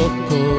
loco.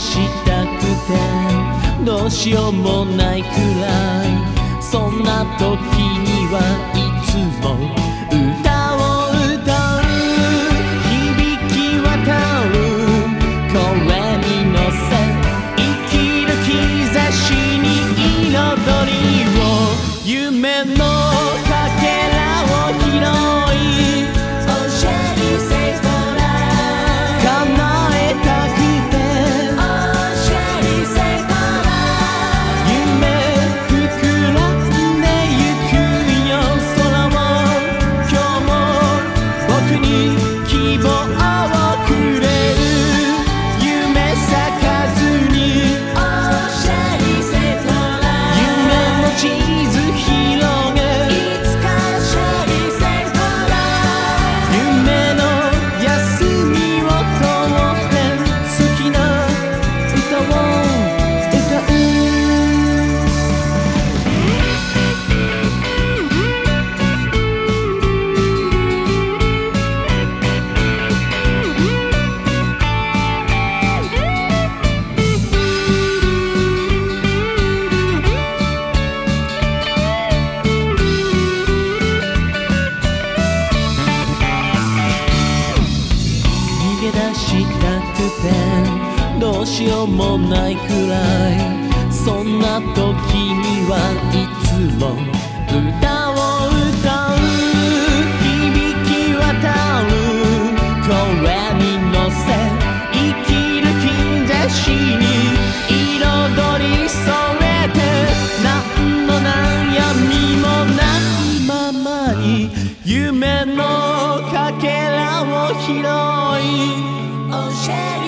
したくてどうしようもないくらいそんな時にはいつも歌を歌う響き渡る声に乗せ生きる兆しに彩りを夢のかけらを拾い希望。しようもないくらいそんな時にはいつも歌を歌う響き渡る。声に乗せ。生きる兆しに。彩り添えて何の悩みもないままに夢のかけらを拾い。叶え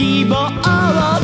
希望を